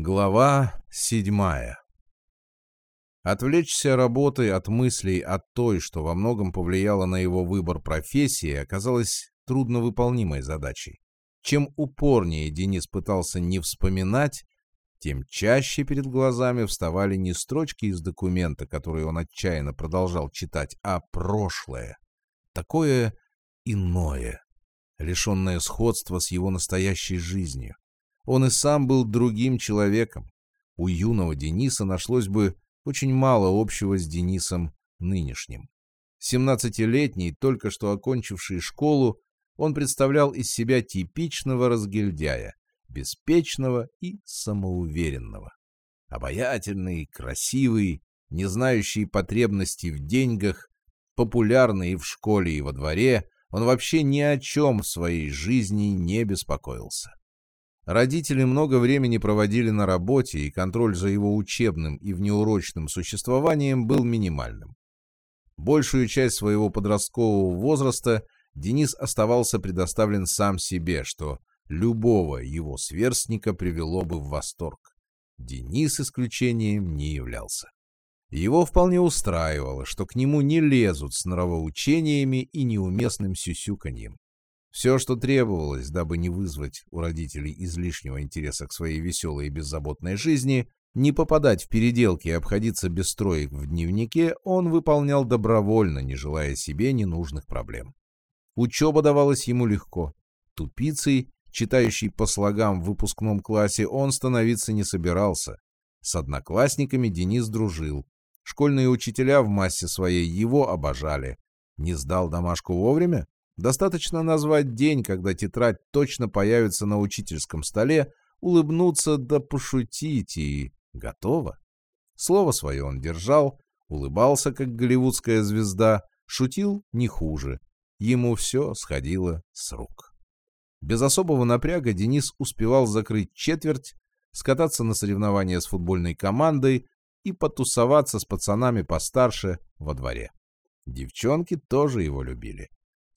Глава седьмая Отвлечься работой от мыслей о той, что во многом повлияло на его выбор профессии, оказалось трудновыполнимой задачей. Чем упорнее Денис пытался не вспоминать, тем чаще перед глазами вставали не строчки из документа, которые он отчаянно продолжал читать, а прошлое. Такое иное, лишенное сходства с его настоящей жизнью. Он и сам был другим человеком. У юного Дениса нашлось бы очень мало общего с Денисом нынешним. Семнадцатилетний, только что окончивший школу, он представлял из себя типичного разгильдяя, беспечного и самоуверенного. Обаятельный, красивый, не знающий потребностей в деньгах, популярный и в школе, и во дворе, он вообще ни о чем в своей жизни не беспокоился. Родители много времени проводили на работе, и контроль за его учебным и внеурочным существованием был минимальным. Большую часть своего подросткового возраста Денис оставался предоставлен сам себе, что любого его сверстника привело бы в восторг. Денис исключением не являлся. Его вполне устраивало, что к нему не лезут с нравоучениями и неуместным сюсюканьем. Все, что требовалось, дабы не вызвать у родителей излишнего интереса к своей веселой и беззаботной жизни, не попадать в переделки и обходиться без строек в дневнике, он выполнял добровольно, не желая себе ненужных проблем. Учеба давалась ему легко. Тупицей, читающий по слогам в выпускном классе, он становиться не собирался. С одноклассниками Денис дружил. Школьные учителя в массе своей его обожали. Не сдал домашку вовремя? Достаточно назвать день, когда тетрадь точно появится на учительском столе, улыбнуться да пошутить, и готово. Слово свое он держал, улыбался, как голливудская звезда, шутил не хуже. Ему все сходило с рук. Без особого напряга Денис успевал закрыть четверть, скататься на соревнования с футбольной командой и потусоваться с пацанами постарше во дворе. Девчонки тоже его любили.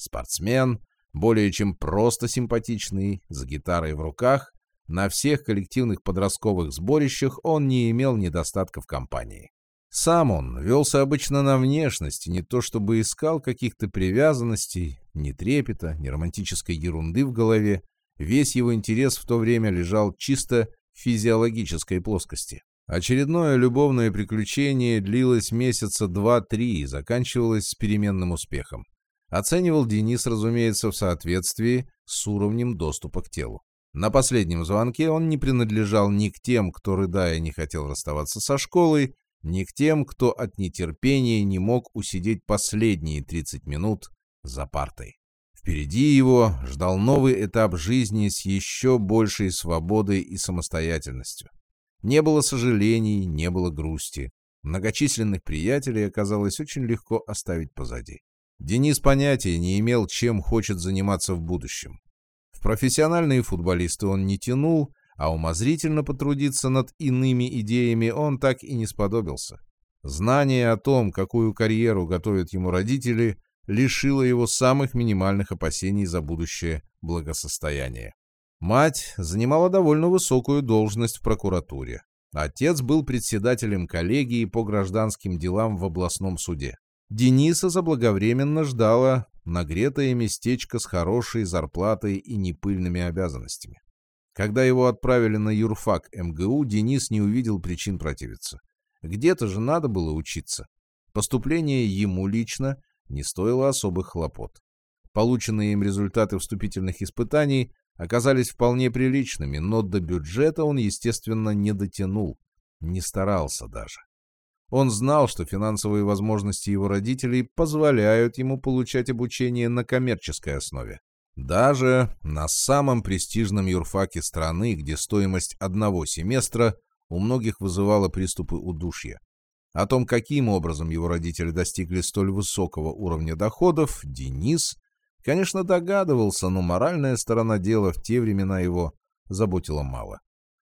Спортсмен, более чем просто симпатичный, с гитарой в руках, на всех коллективных подростковых сборищах он не имел недостатков компании. Сам он велся обычно на внешности, не то чтобы искал каких-то привязанностей, ни трепета, ни романтической ерунды в голове. Весь его интерес в то время лежал чисто в физиологической плоскости. Очередное любовное приключение длилось месяца два-три и заканчивалось с переменным успехом. Оценивал Денис, разумеется, в соответствии с уровнем доступа к телу. На последнем звонке он не принадлежал ни к тем, кто, рыдая, не хотел расставаться со школой, ни к тем, кто от нетерпения не мог усидеть последние 30 минут за партой. Впереди его ждал новый этап жизни с еще большей свободой и самостоятельностью. Не было сожалений, не было грусти. Многочисленных приятелей оказалось очень легко оставить позади. Денис понятия не имел, чем хочет заниматься в будущем. В профессиональные футболисты он не тянул, а умозрительно потрудиться над иными идеями он так и не сподобился. Знание о том, какую карьеру готовят ему родители, лишило его самых минимальных опасений за будущее благосостояние. Мать занимала довольно высокую должность в прокуратуре. Отец был председателем коллегии по гражданским делам в областном суде. Дениса заблаговременно ждала нагретое местечко с хорошей зарплатой и непыльными обязанностями. Когда его отправили на юрфак МГУ, Денис не увидел причин противиться. Где-то же надо было учиться. Поступление ему лично не стоило особых хлопот. Полученные им результаты вступительных испытаний оказались вполне приличными, но до бюджета он, естественно, не дотянул, не старался даже. Он знал, что финансовые возможности его родителей позволяют ему получать обучение на коммерческой основе. Даже на самом престижном юрфаке страны, где стоимость одного семестра у многих вызывала приступы удушья. О том, каким образом его родители достигли столь высокого уровня доходов, Денис, конечно, догадывался, но моральная сторона дела в те времена его заботила мало.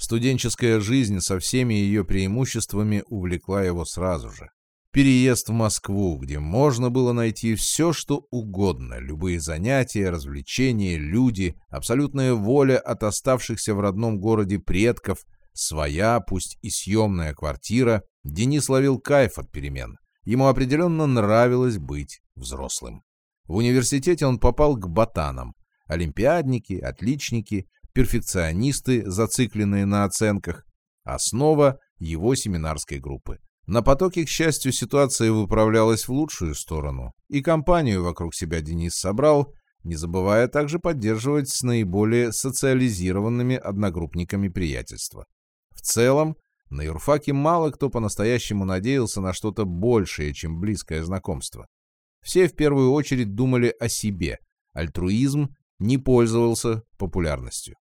Студенческая жизнь со всеми ее преимуществами увлекла его сразу же. Переезд в Москву, где можно было найти все, что угодно, любые занятия, развлечения, люди, абсолютная воля от оставшихся в родном городе предков, своя, пусть и съемная квартира, Денис ловил кайф от перемен. Ему определенно нравилось быть взрослым. В университете он попал к ботанам. Олимпиадники, отличники, перфекционисты, зацикленные на оценках. Основа его семинарской группы. На потоке, к счастью, ситуация выправлялась в лучшую сторону, и компанию вокруг себя Денис собрал, не забывая также поддерживать с наиболее социализированными одногруппниками приятельства. В целом, на юрфаке мало кто по-настоящему надеялся на что-то большее, чем близкое знакомство. Все в первую очередь думали о себе. Альтруизм не пользовался популярностью.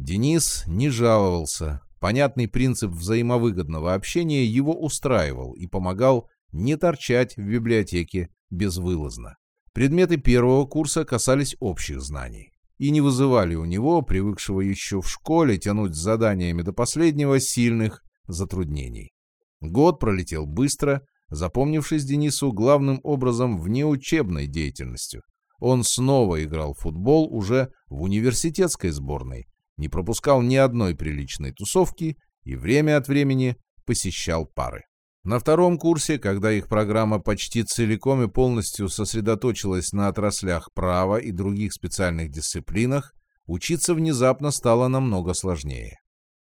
Денис не жаловался. Понятный принцип взаимовыгодного общения его устраивал и помогал не торчать в библиотеке безвылазно. Предметы первого курса касались общих знаний и не вызывали у него, привыкшего еще в школе тянуть с заданиями до последнего, сильных затруднений. Год пролетел быстро, запомнившись Денису главным образом внеучебной деятельностью. Он снова играл в футбол уже в университетской сборной, не пропускал ни одной приличной тусовки и время от времени посещал пары. На втором курсе, когда их программа почти целиком и полностью сосредоточилась на отраслях права и других специальных дисциплинах, учиться внезапно стало намного сложнее.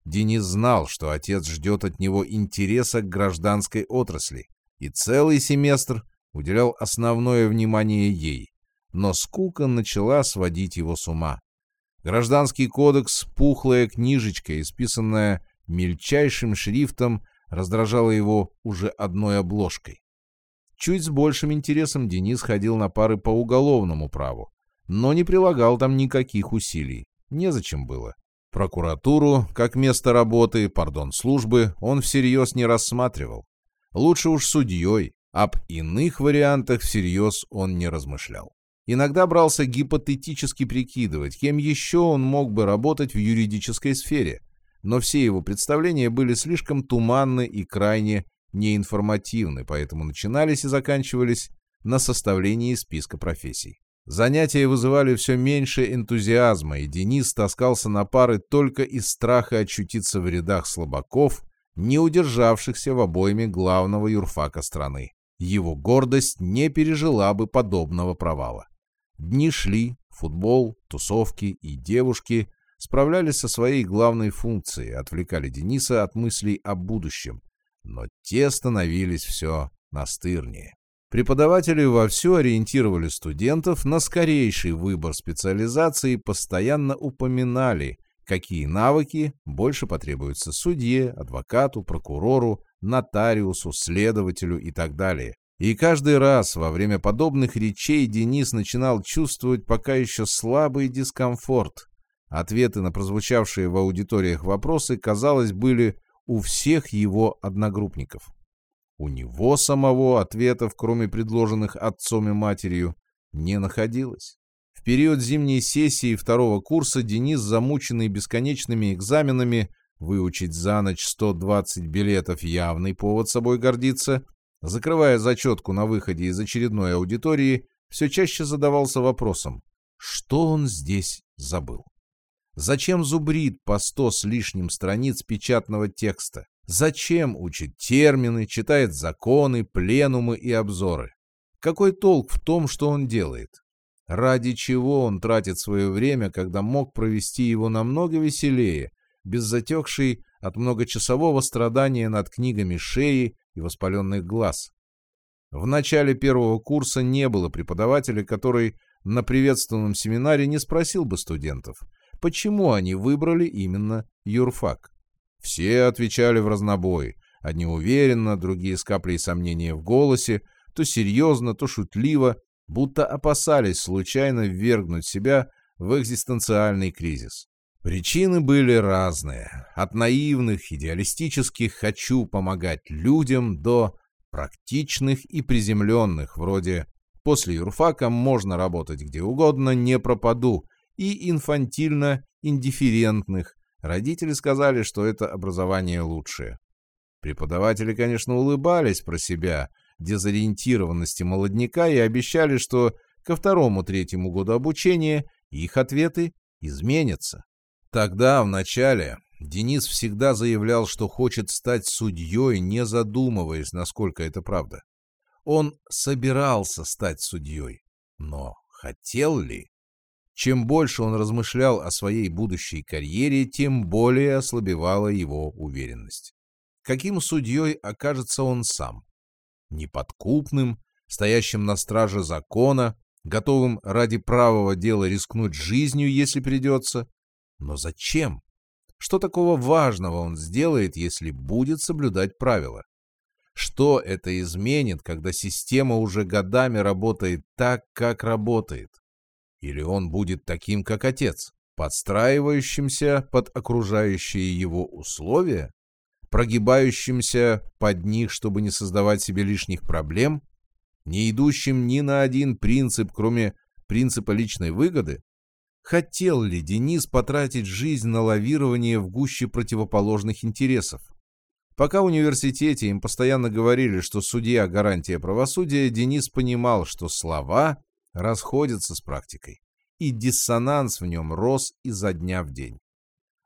Денис знал, что отец ждет от него интереса к гражданской отрасли, и целый семестр уделял основное внимание ей, но скука начала сводить его с ума. Гражданский кодекс, пухлая книжечка, исписанная мельчайшим шрифтом, раздражало его уже одной обложкой. Чуть с большим интересом Денис ходил на пары по уголовному праву, но не прилагал там никаких усилий. Незачем было. Прокуратуру, как место работы, пардон, службы, он всерьез не рассматривал. Лучше уж судьей, об иных вариантах всерьез он не размышлял. Иногда брался гипотетически прикидывать, кем еще он мог бы работать в юридической сфере, но все его представления были слишком туманны и крайне неинформативны, поэтому начинались и заканчивались на составлении списка профессий. Занятия вызывали все меньше энтузиазма, и Денис таскался на пары только из страха очутиться в рядах слабаков, не удержавшихся в обойме главного юрфака страны. Его гордость не пережила бы подобного провала. Дни шли, футбол, тусовки и девушки справлялись со своей главной функцией, отвлекали Дениса от мыслей о будущем, но те становились все настырнее. Преподаватели вовсю ориентировали студентов на скорейший выбор специализации и постоянно упоминали, какие навыки больше потребуются судье, адвокату, прокурору, нотариусу, следователю и так далее. И каждый раз во время подобных речей Денис начинал чувствовать пока еще слабый дискомфорт. Ответы на прозвучавшие в аудиториях вопросы, казалось, были у всех его одногруппников. У него самого ответов, кроме предложенных отцом и матерью, не находилось. В период зимней сессии второго курса Денис, замученный бесконечными экзаменами, выучить за ночь 120 билетов явный повод собой гордиться, закрывая зачетку на выходе из очередной аудитории, все чаще задавался вопросом, что он здесь забыл. Зачем зубрит по сто с лишним страниц печатного текста? Зачем учит термины, читает законы, пленумы и обзоры? Какой толк в том, что он делает? Ради чего он тратит свое время, когда мог провести его намного веселее, без затекшей от многочасового страдания над книгами шеи и воспаленных глаз? В начале первого курса не было преподавателя, который на приветственном семинаре не спросил бы студентов – почему они выбрали именно юрфак. Все отвечали в разнобой, одни уверенно, другие с каплей сомнения в голосе, то серьезно, то шутливо, будто опасались случайно ввергнуть себя в экзистенциальный кризис. Причины были разные, от наивных, идеалистических «хочу помогать людям» до практичных и приземленных, вроде «после юрфака можно работать где угодно, не пропаду», и инфантильно-индифферентных. Родители сказали, что это образование лучшее. Преподаватели, конечно, улыбались про себя, дезориентированности молодняка и обещали, что ко второму-третьему году обучения их ответы изменятся. Тогда, в начале, Денис всегда заявлял, что хочет стать судьей, не задумываясь, насколько это правда. Он собирался стать судьей, но хотел ли? Чем больше он размышлял о своей будущей карьере, тем более ослабевала его уверенность. Каким судьей окажется он сам? Неподкупным, стоящим на страже закона, готовым ради правого дела рискнуть жизнью, если придется? Но зачем? Что такого важного он сделает, если будет соблюдать правила? Что это изменит, когда система уже годами работает так, как работает? Или он будет таким, как отец, подстраивающимся под окружающие его условия, прогибающимся под них, чтобы не создавать себе лишних проблем, не идущим ни на один принцип, кроме принципа личной выгоды? Хотел ли Денис потратить жизнь на лавирование в гуще противоположных интересов? Пока в университете им постоянно говорили, что судья – гарантия правосудия, Денис понимал, что слова расходятся с практикой, и диссонанс в нем рос изо дня в день.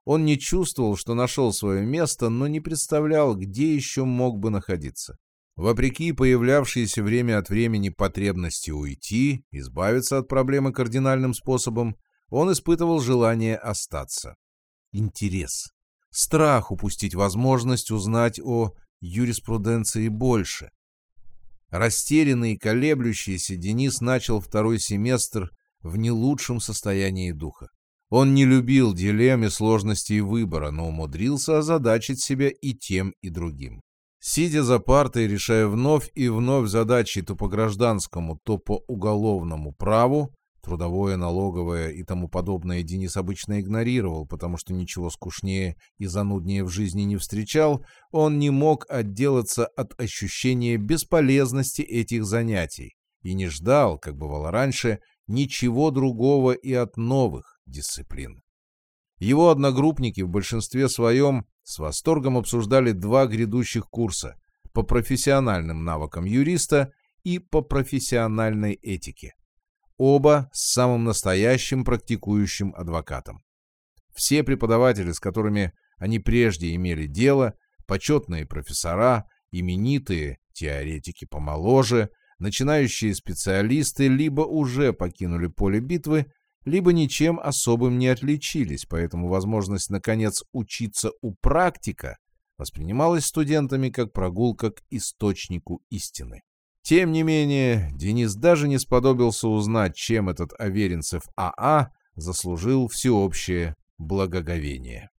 Он не чувствовал, что нашел свое место, но не представлял, где еще мог бы находиться. Вопреки появлявшейся время от времени потребности уйти, избавиться от проблемы кардинальным способом, он испытывал желание остаться. Интерес. Страх упустить возможность узнать о юриспруденции больше. Растерянный и колеблющийся Денис начал второй семестр в не лучшем состоянии духа. Он не любил дилемм и сложностей выбора, но умудрился озадачить себя и тем, и другим. Сидя за партой, решая вновь и вновь задачи то по гражданскому, то по уголовному праву, Трудовое, налоговое и тому подобное Денис обычно игнорировал, потому что ничего скучнее и зануднее в жизни не встречал, он не мог отделаться от ощущения бесполезности этих занятий и не ждал, как бывало раньше, ничего другого и от новых дисциплин. Его одногруппники в большинстве своем с восторгом обсуждали два грядущих курса по профессиональным навыкам юриста и по профессиональной этике оба с самым настоящим практикующим адвокатом. Все преподаватели, с которыми они прежде имели дело, почетные профессора, именитые теоретики помоложе, начинающие специалисты либо уже покинули поле битвы, либо ничем особым не отличились, поэтому возможность, наконец, учиться у практика воспринималась студентами как прогулка к источнику истины. Тем не менее, Денис даже не сподобился узнать, чем этот Аверинцев АА заслужил всеобщее благоговение.